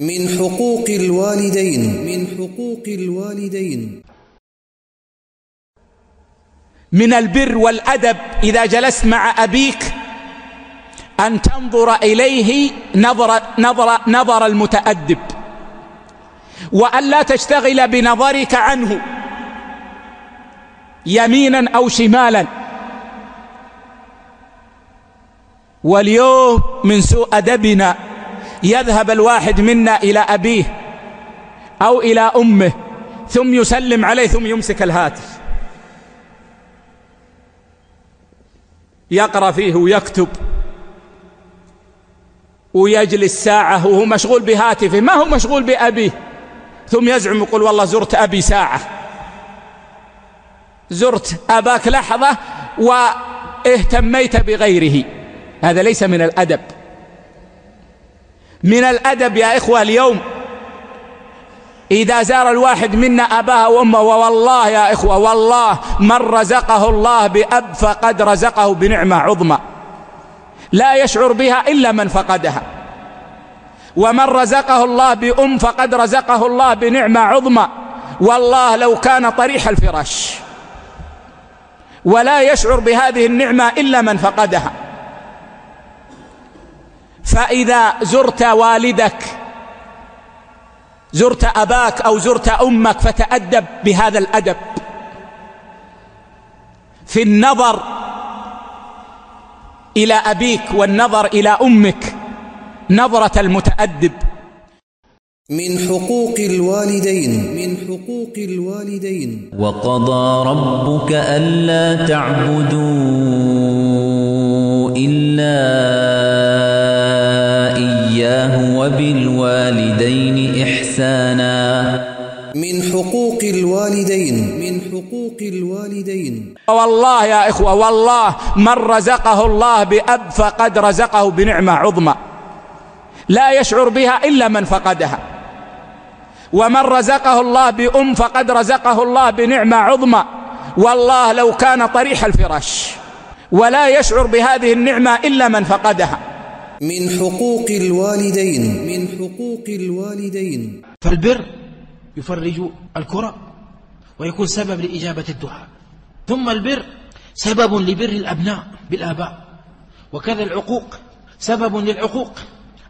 من حقوق الوالدين. من حقوق الوالدين. من البر والأدب إذا جلست مع أبيك أن تنظر إليه نظر, نظر, نظر المتأدب وأن لا تشتغل بنظرك عنه يمينا أو شمالا. واليوم من سوء أدبنا يذهب الواحد منا إلى أبيه أو إلى أمه ثم يسلم عليه ثم يمسك الهاتف. يقرأ فيه ويكتب. ويجلس ساعة وهو مشغول بهاتفه ما هو مشغول بأبيه. ثم يزعم يقول والله زرت أبي ساعة. زرت أباك لحظة وإهتميت بغيره. هذا ليس من الأدب. من الأدب يا إخوة اليوم. إذا زار الواحد منا أباه وأمه والله يا إخوة والله من رزقه الله بأب فقد رزقه بنعمة عظمى. لا يشعر بها إلا من فقدها. ومن رزقه الله بأم فقد رزقه الله بنعمة عظمى. والله لو كان طريح الفراش. ولا يشعر بهذه النعمة إلا من فقدها. فإذا زرت والدك زرت أباك أو زرت أمك فتأدب بهذا الأدب. في النظر إلى أبيك والنظر إلى أمك نظرة المتأدب. من حقوق الوالدين من حقوق الوالدين. وقضى ربك ألا تعبدوا إلا وبالوالدين إحسانا. من حقوق الوالدين من حقوق الوالدين. والله يا إخوة والله من رزقه الله بأب فقد رزقه بنعمة عظمى. لا يشعر بها إلا من فقدها. ومن رزقه الله بأم فقد رزقه الله بنعمة عظمى. والله لو كان طريح الفراش. ولا يشعر بهذه النعمة إلا من فقدها. من حقوق الوالدين. من حقوق الوالدين. فالبر يفرج الكرة ويكون سبب لإجابة الدعاء. ثم البر سبب لبر الأبناء بالآباء. وكذا العقوق سبب للعقوق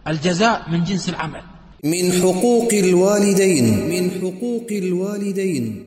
الجزاء من جنس العمل. من حقوق الوالدين. من حقوق الوالدين.